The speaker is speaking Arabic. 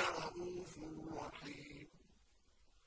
فَجَرَءُوا